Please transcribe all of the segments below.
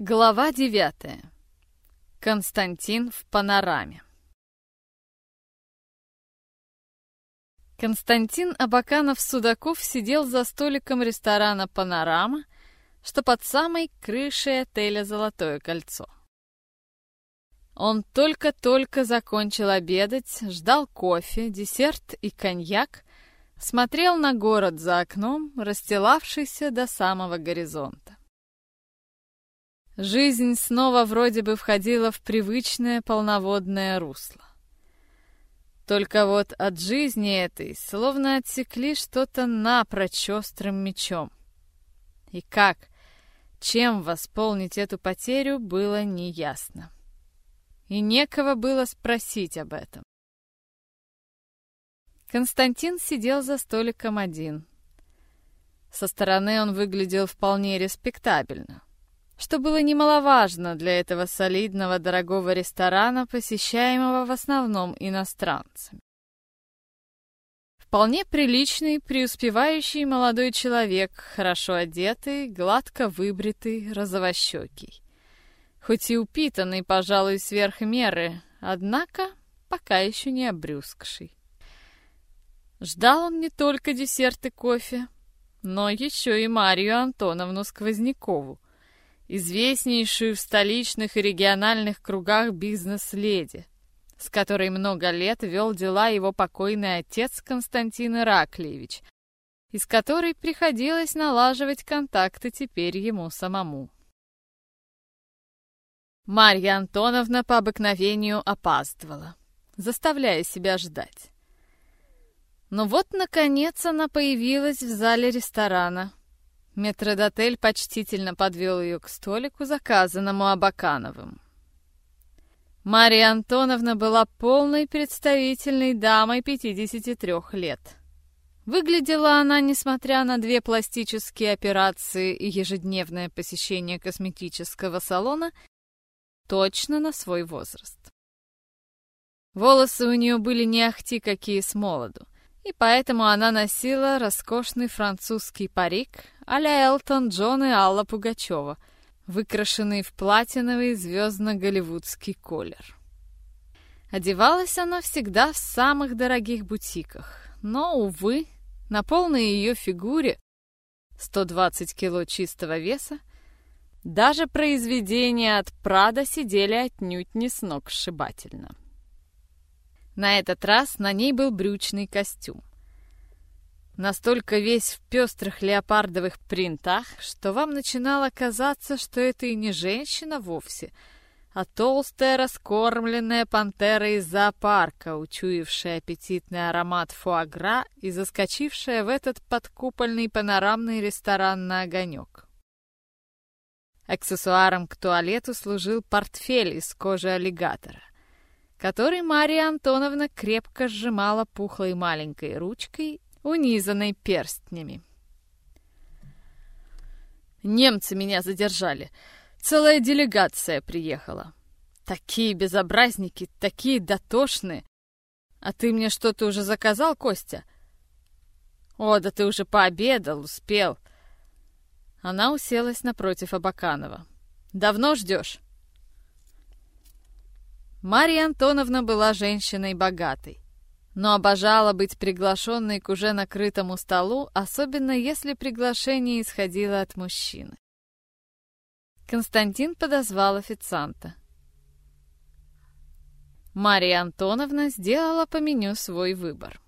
Глава девятая. Константин в панораме. Константин Абаканов-Судаков сидел за столиком ресторана «Панорама», что под самой крышей отеля «Золотое кольцо». Он только-только закончил обедать, ждал кофе, десерт и коньяк, смотрел на город за окном, расстилавшийся до самого горизонта. Жизнь снова вроде бы входила в привычное полноводное русло. Только вот от жизни этой словно отсекли что-то напрочь острым мечом. И как, чем восполнить эту потерю, было неясно. И некого было спросить об этом. Константин сидел за столиком один. Со стороны он выглядел вполне респектабельно что было немаловажно для этого солидного дорогого ресторана, посещаемого в основном иностранцами. Вполне приличный, преуспевающий молодой человек, хорошо одетый, гладко выбритый, розовощекий. Хоть и упитанный, пожалуй, сверх меры, однако пока еще не обрюзгший. Ждал он не только десерт и кофе, но еще и Марию Антоновну Сквознякову, известнейшую в столичных и региональных кругах бизнес-леди, с которой много лет вел дела его покойный отец Константин Ираклиевич, и с которой приходилось налаживать контакты теперь ему самому. Марья Антоновна по обыкновению опаздывала, заставляя себя ждать. Но вот, наконец, она появилась в зале ресторана, Метродотель почтительно подвел ее к столику, заказанному Абакановым. Мария Антоновна была полной представительной дамой 53 лет. Выглядела она, несмотря на две пластические операции и ежедневное посещение косметического салона, точно на свой возраст. Волосы у нее были не ахти какие с молоду, и поэтому она носила роскошный французский парик, а-ля Элтон Джон и Алла Пугачева, выкрашенный в платиновый звездно-голливудский колер. Одевалась она всегда в самых дорогих бутиках, но, увы, на полной ее фигуре 120 кило чистого веса даже произведения от Прада сидели отнюдь не с ног сшибательно. На этот раз на ней был брючный костюм настолько весь в пестрых леопардовых принтах, что вам начинало казаться, что это и не женщина вовсе, а толстая раскормленная пантера из зоопарка, учуявшая аппетитный аромат фуагра и заскочившая в этот подкупольный панорамный ресторан на огонек. Аксессуаром к туалету служил портфель из кожи аллигатора, который Мария Антоновна крепко сжимала пухлой маленькой ручкой унизанной перстнями. Немцы меня задержали. Целая делегация приехала. Такие безобразники, такие дотошные. А ты мне что-то уже заказал, Костя? О, да ты уже пообедал, успел. Она уселась напротив Абаканова. Давно ждешь? Марья Антоновна была женщиной богатой но обожала быть приглашенной к уже накрытому столу, особенно если приглашение исходило от мужчины. Константин подозвал официанта. Мария Антоновна сделала по меню свой выбор.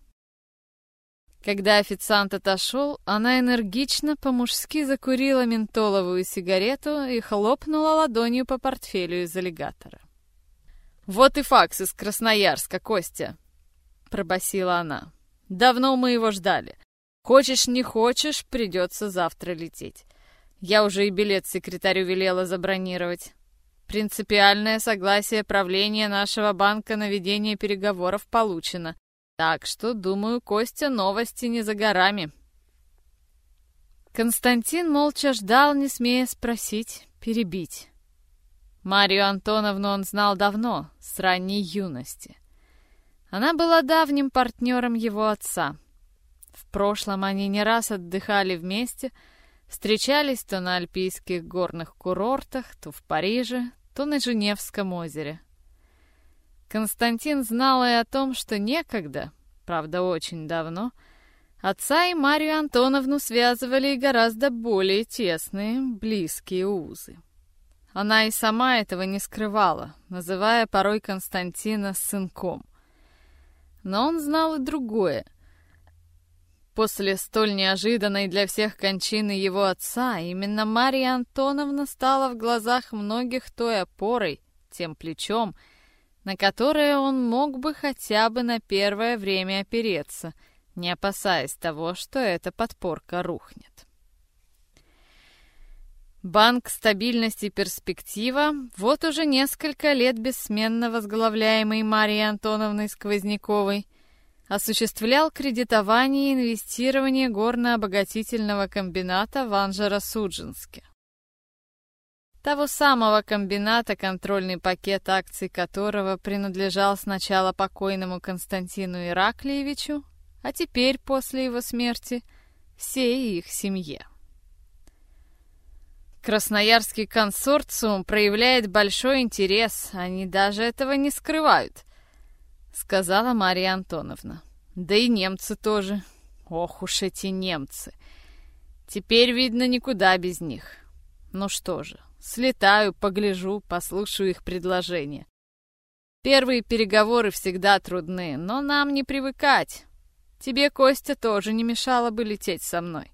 Когда официант отошел, она энергично по-мужски закурила ментоловую сигарету и хлопнула ладонью по портфелю из аллигатора. «Вот и факс из Красноярска, Костя!» Пробасила она. «Давно мы его ждали. Хочешь, не хочешь, придется завтра лететь. Я уже и билет секретарю велела забронировать. Принципиальное согласие правления нашего банка на ведение переговоров получено. Так что, думаю, Костя, новости не за горами». Константин молча ждал, не смея спросить, перебить. Марию Антоновну он знал давно, с ранней юности. Она была давним партнером его отца. В прошлом они не раз отдыхали вместе, Встречались то на альпийских горных курортах, то в Париже, то на Женевском озере. Константин знал и о том, что некогда, правда очень давно, отца и Марию Антоновну связывали гораздо более тесные, близкие узы. Она и сама этого не скрывала, называя порой Константина сынком. Но он знал и другое. После столь неожиданной для всех кончины его отца, именно Мария Антоновна стала в глазах многих той опорой, тем плечом, на которое он мог бы хотя бы на первое время опереться, не опасаясь того, что эта подпорка рухнет. Банк стабильности перспектива вот уже несколько лет бессменно возглавляемый Марией Антоновной Сквозняковой осуществлял кредитование и инвестирование горно-обогатительного комбината в Анжеро-Судженске. Того самого комбината, контрольный пакет акций которого принадлежал сначала покойному Константину Ираклиевичу, а теперь, после его смерти, всей их семье. Красноярский консорциум проявляет большой интерес, они даже этого не скрывают, сказала Мария Антоновна. Да и немцы тоже. Ох уж эти немцы. Теперь, видно, никуда без них. Ну что же, слетаю, погляжу, послушаю их предложения. Первые переговоры всегда трудны, но нам не привыкать. Тебе, Костя, тоже не мешало бы лететь со мной.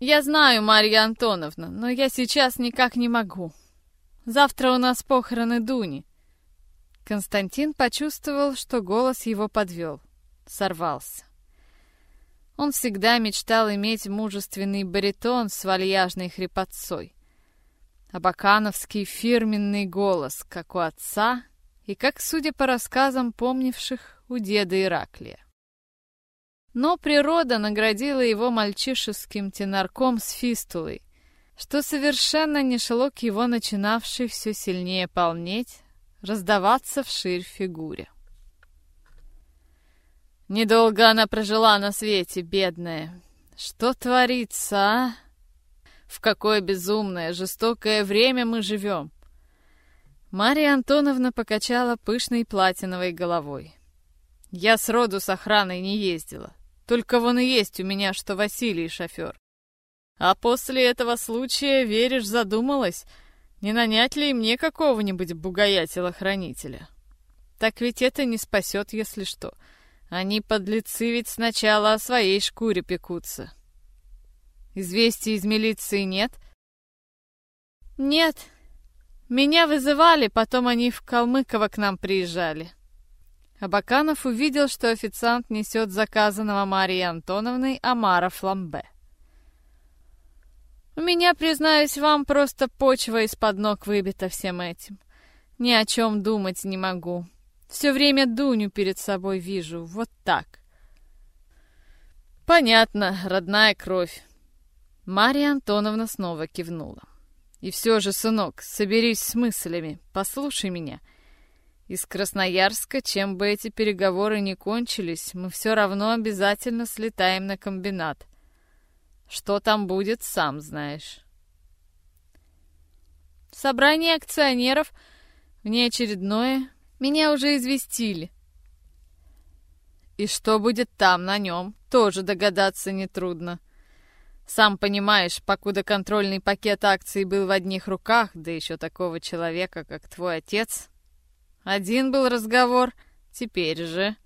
«Я знаю, Марья Антоновна, но я сейчас никак не могу. Завтра у нас похороны Дуни». Константин почувствовал, что голос его подвел, сорвался. Он всегда мечтал иметь мужественный баритон с вальяжной хрипотцой. Абакановский фирменный голос, как у отца и как, судя по рассказам помнивших, у деда Ираклия. Но природа наградила его мальчишеским тенарком с фистулой, что совершенно не шло к его начинавшей все сильнее полнеть, раздаваться вширь фигуре. Недолго она прожила на свете, бедная. Что творится, а? В какое безумное, жестокое время мы живем. Мария Антоновна покачала пышной платиновой головой. Я сроду с охраной не ездила. Только вон и есть у меня, что Василий шофер. А после этого случая, веришь, задумалась, не нанять ли мне какого-нибудь бугая-телохранителя? Так ведь это не спасет, если что. Они, подлецы, ведь сначала о своей шкуре пекутся. Известий из милиции нет? Нет. Меня вызывали, потом они в Калмыково к нам приезжали. Абаканов увидел, что официант несет заказанного Марией Антоновной омара фламбе. У меня, признаюсь вам, просто почва из-под ног выбита всем этим. Ни о чем думать не могу. Все время Дуню перед собой вижу, вот так. Понятно, родная кровь. Мария Антоновна снова кивнула. И все же, сынок, соберись с мыслями, послушай меня — из Красноярска, чем бы эти переговоры ни кончились, мы все равно обязательно слетаем на комбинат. Что там будет, сам знаешь. Собрание акционеров, внеочередное, меня уже известили. И что будет там на нем, тоже догадаться нетрудно. Сам понимаешь, покуда контрольный пакет акций был в одних руках, да еще такого человека, как твой отец, один был разговор, теперь же...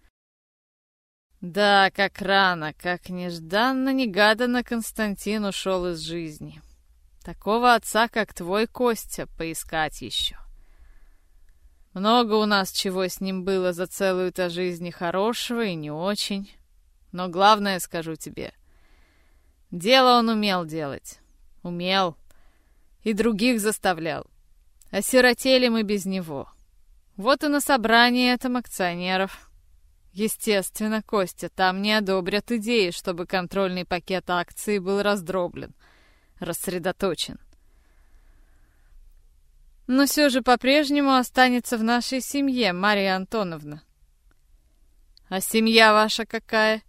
Да, как рано, как нежданно-негаданно Константин ушел из жизни. Такого отца, как твой Костя, поискать еще. Много у нас чего с ним было за целую-то жизнь хорошего, и не очень. Но главное скажу тебе. Дело он умел делать. Умел. И других заставлял. Осиротели мы без него. — вот и на собрании этом акционеров. Естественно, Костя, там не одобрят идеи, чтобы контрольный пакет акций был раздроблен, рассредоточен. Но все же по-прежнему останется в нашей семье, Мария Антоновна. А семья ваша какая?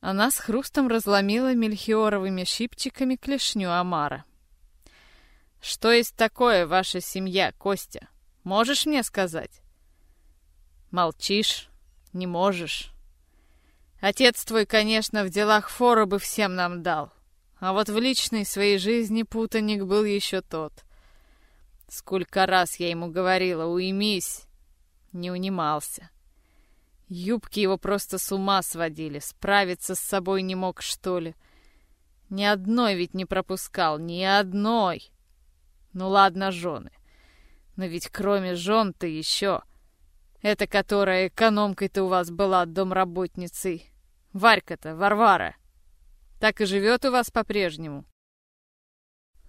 Она с хрустом разломила мельхиоровыми щипчиками клешню Амара. «Что есть такое ваша семья, Костя? Можешь мне сказать?» «Молчишь? Не можешь?» «Отец твой, конечно, в делах фору бы всем нам дал, а вот в личной своей жизни путаник был еще тот. Сколько раз я ему говорила, уймись!» Не унимался. Юбки его просто с ума сводили, справиться с собой не мог, что ли. Ни одной ведь не пропускал, ни одной. Ну ладно, жены. Но ведь кроме жен-то еще... Это которая экономкой-то у вас была домработницей. Варька-то, Варвара. Так и живет у вас по-прежнему?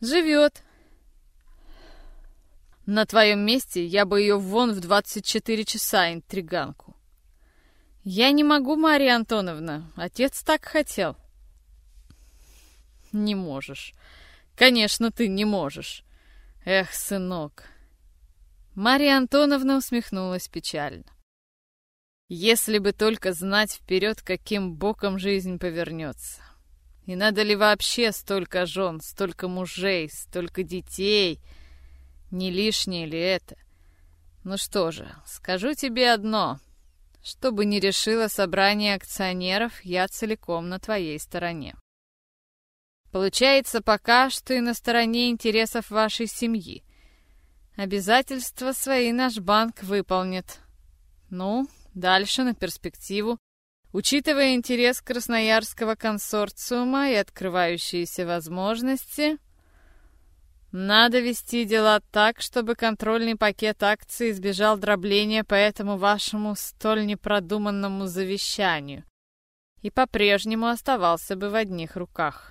Живет. На твоем месте я бы ее вон в 24 часа, интриганку. «Я не могу, Мария Антоновна. Отец так хотел». «Не можешь. Конечно, ты не можешь. Эх, сынок». Мария Антоновна усмехнулась печально. «Если бы только знать вперед, каким боком жизнь повернется. И надо ли вообще столько жен, столько мужей, столько детей? Не лишнее ли это? Ну что же, скажу тебе одно — что бы ни решило собрание акционеров, я целиком на твоей стороне. Получается пока, что и на стороне интересов вашей семьи. Обязательства свои наш банк выполнит. Ну, дальше на перспективу. Учитывая интерес Красноярского консорциума и открывающиеся возможности, надо вести дела так, чтобы контрольный пакет акций избежал дробления по этому вашему столь непродуманному завещанию и по-прежнему оставался бы в одних руках.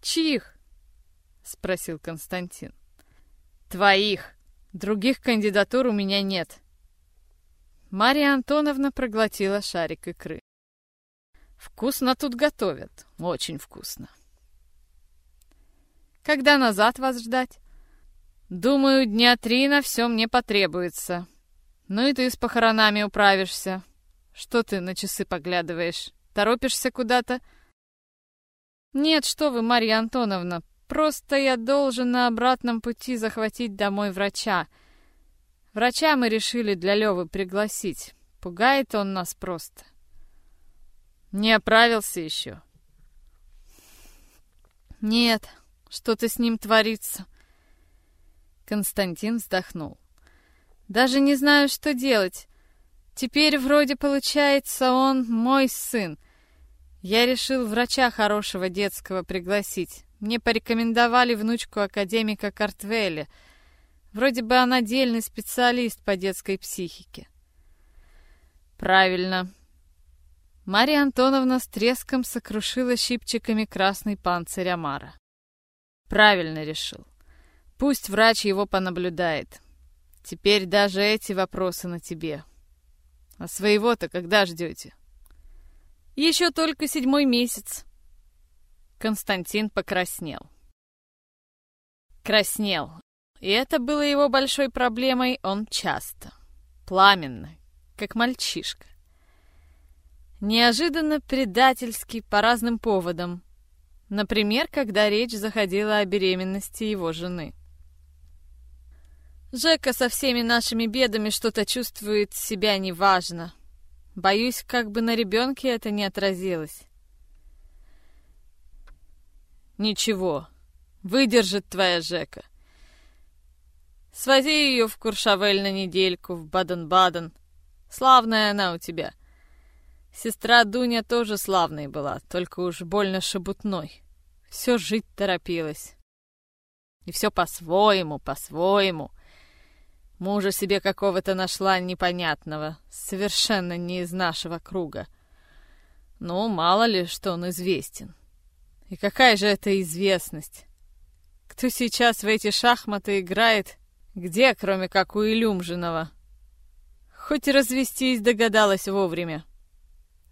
«Чьих?» — спросил Константин. «Твоих. Других кандидатур у меня нет». Мария Антоновна проглотила шарик икры. «Вкусно тут готовят. Очень вкусно». Когда назад вас ждать? Думаю, дня три на все мне потребуется. Ну и ты с похоронами управишься. Что ты на часы поглядываешь? Торопишься куда-то? Нет, что вы, Марья Антоновна, просто я должен на обратном пути захватить домой врача. Врача мы решили для Левы пригласить. Пугает он нас просто. Не оправился еще? Нет, что-то с ним творится. Константин вздохнул. Даже не знаю, что делать. Теперь вроде получается он мой сын. Я решил врача хорошего детского пригласить. Мне порекомендовали внучку академика Картвеля. Вроде бы она дельный специалист по детской психике. Правильно. Мария Антоновна с треском сокрушила щипчиками красный панцирь Амара. Правильно решил. Пусть врач его понаблюдает. Теперь даже эти вопросы на тебе. А своего-то когда ждете? Еще только седьмой месяц. Константин покраснел. Краснел. И это было его большой проблемой он часто. Пламенно, как мальчишка. Неожиданно предательский по разным поводам. Например, когда речь заходила о беременности его жены. Жека со всеми нашими бедами что-то чувствует себя неважно. Боюсь, как бы на ребенке это не отразилось. Ничего, выдержит твоя Жека. Свози ее в Куршавель на недельку, в Баден-Баден. Славная она у тебя — Сестра Дуня тоже славной была, только уж больно шебутной. Все жить торопилась. И все по-своему, по-своему. Мужа себе какого-то нашла непонятного, совершенно не из нашего круга. Ну, мало ли, что он известен. И какая же это известность? Кто сейчас в эти шахматы играет? Где, кроме как у Илюмжинова? Хоть развестись догадалась вовремя.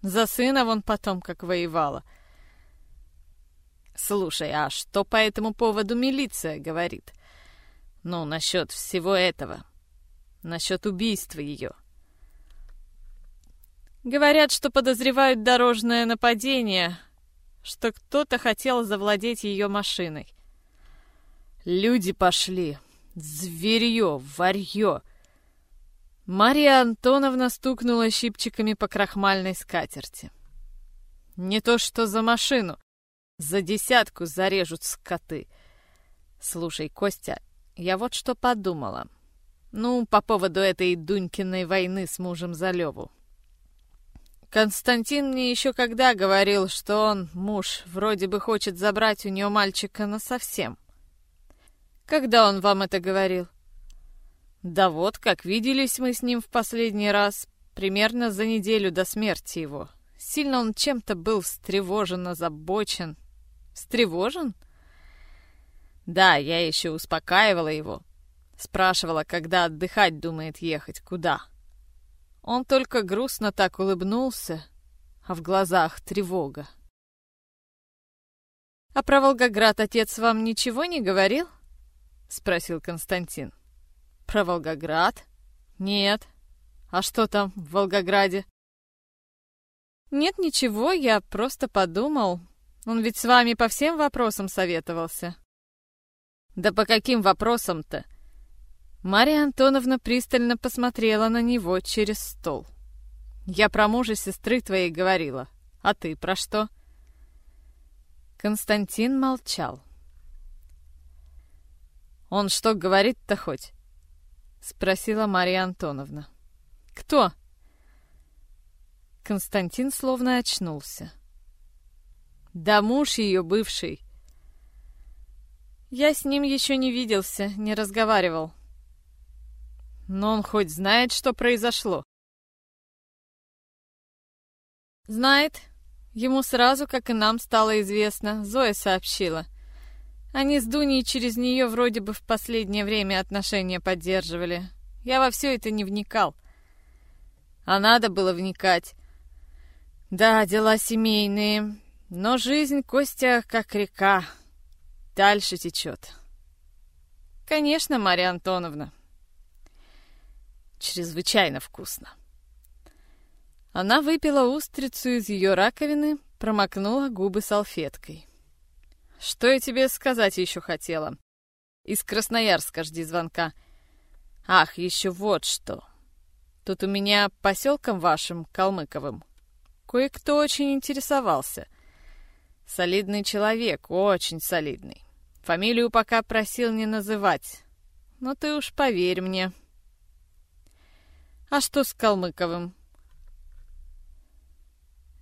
За сына вон потом как воевала. Слушай, а что по этому поводу милиция говорит? Ну, насчет всего этого. Насчет убийства ее. Говорят, что подозревают дорожное нападение, что кто-то хотел завладеть ее машиной. Люди пошли. Зверье, варье. Мария Антоновна стукнула щипчиками по крахмальной скатерти. Не то что за машину. За десятку зарежут скоты. Слушай, Костя, я вот что подумала. Ну, по поводу этой Дунькиной войны с мужем за Леву. Константин мне еще когда говорил, что он, муж, вроде бы хочет забрать у нее мальчика насовсем. Когда он вам это говорил? Да вот, как виделись мы с ним в последний раз, примерно за неделю до смерти его. Сильно он чем-то был встревожен, озабочен. Встревожен? Да, я еще успокаивала его. Спрашивала, когда отдыхать думает ехать, куда. Он только грустно так улыбнулся, а в глазах тревога. «А про Волгоград отец вам ничего не говорил?» — спросил Константин. «Про Волгоград? Нет. А что там в Волгограде?» «Нет ничего, я просто подумал. Он ведь с вами по всем вопросам советовался». «Да по каким вопросам-то?» Мария Антоновна пристально посмотрела на него через стол. «Я про мужа сестры твоей говорила. А ты про что?» Константин молчал. «Он что говорит-то хоть?» — спросила Мария Антоновна. «Кто?» Константин словно очнулся. «Да муж ее бывший». «Я с ним еще не виделся, не разговаривал», но он хоть знает, что произошло? Знает. Ему сразу, как и нам, стало известно. Зоя сообщила. Они с Дуней через нее вроде бы в последнее время отношения поддерживали. Я во все это не вникал. А надо было вникать. Да, дела семейные. Но жизнь, Костя, как река. Дальше течет. Конечно, Марья Антоновна, чрезвычайно вкусно. Она выпила устрицу из ее раковины, промокнула губы салфеткой. «Что я тебе сказать еще хотела? Из Красноярска жди звонка. Ах, еще вот что. Тут у меня поселком вашим, Калмыковым, кое-кто очень интересовался. Солидный человек, очень солидный. Фамилию пока просил не называть. Но ты уж поверь мне, а что с Калмыковым?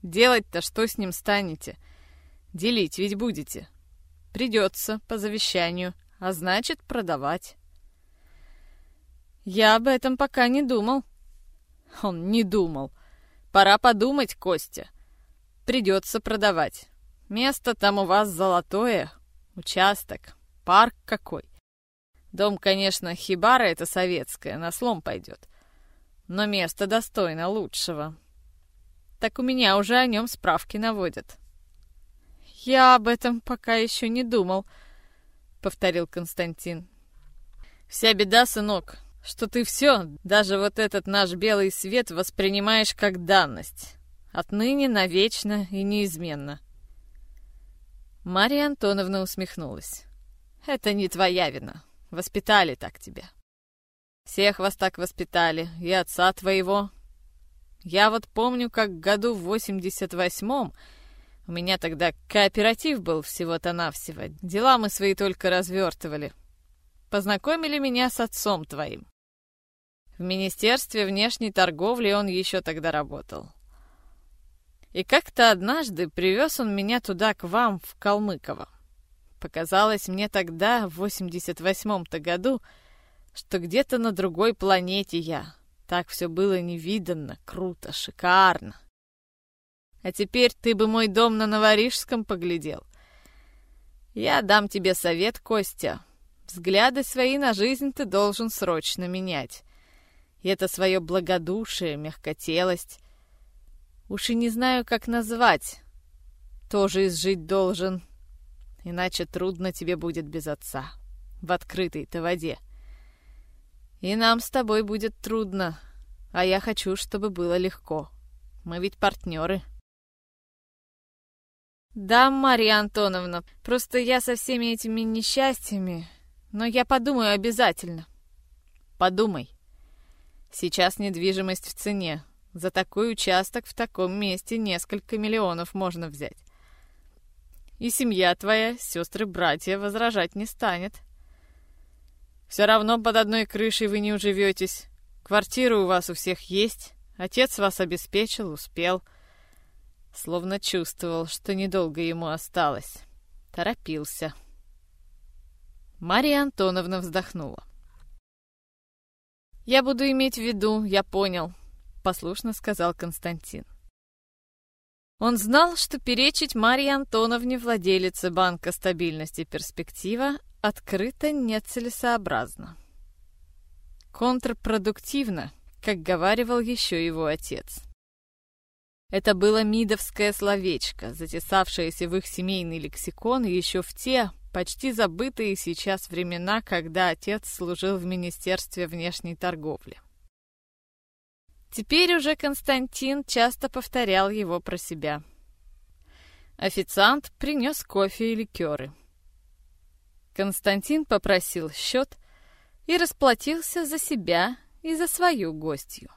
Делать-то что с ним станете? Делить ведь будете. Придется по завещанию, а значит продавать. Я об этом пока не думал. Он не думал. Пора подумать, Костя. Придется продавать. Место там у вас золотое, участок, парк какой. Дом, конечно, хибара это советская, на слом пойдет но место достойно лучшего. Так у меня уже о нем справки наводят. «Я об этом пока еще не думал», — повторил Константин. «Вся беда, сынок, что ты все, даже вот этот наш белый свет, воспринимаешь как данность. Отныне навечно и неизменно». Марья Антоновна усмехнулась. «Это не твоя вина. Воспитали так тебя». Всех вас так воспитали, и отца твоего. Я вот помню, как году в восемьдесят восьмом у меня тогда кооператив был всего-то навсего. Дела мы свои только развертывали. Познакомили меня с отцом твоим. В Министерстве внешней торговли он еще тогда работал. И как-то однажды привез он меня туда, к вам, в Калмыково. Показалось мне тогда, в восемьдесят восьмом-то году, что где-то на другой планете я. Так все было невиданно, круто, шикарно. А теперь ты бы мой дом на Новорижском поглядел. Я дам тебе совет, Костя. Взгляды свои на жизнь ты должен срочно менять. И это свое благодушие, мягкотелость. Уж и не знаю, как назвать. Тоже изжить должен. Иначе трудно тебе будет без отца. В открытой-то воде. — и нам с тобой будет трудно, а я хочу, чтобы было легко. Мы ведь партнеры. Да, Марья Антоновна, просто я со всеми этими несчастьями, но я подумаю обязательно. Подумай. Сейчас недвижимость в цене. За такой участок в таком месте несколько миллионов можно взять. И семья твоя, сестры-братья, возражать не станет. Все равно под одной крышей вы не уживетесь. Квартира у вас у всех есть. Отец вас обеспечил, успел. Словно чувствовал, что недолго ему осталось. Торопился. Мария Антоновна вздохнула. «Я буду иметь в виду, я понял», — послушно сказал Константин. Он знал, что перечить Марье Антоновне, владелице Банка стабильности перспектива, открыто нецелесообразно. Контрпродуктивно, как говаривал еще его отец. Это было мидовское словечко, затесавшееся в их семейный лексикон еще в те, почти забытые сейчас времена, когда отец служил в Министерстве внешней торговли. Теперь уже Константин часто повторял его про себя. Официант принес кофе и ликеры. Константин попросил счет и расплатился за себя и за свою гостью.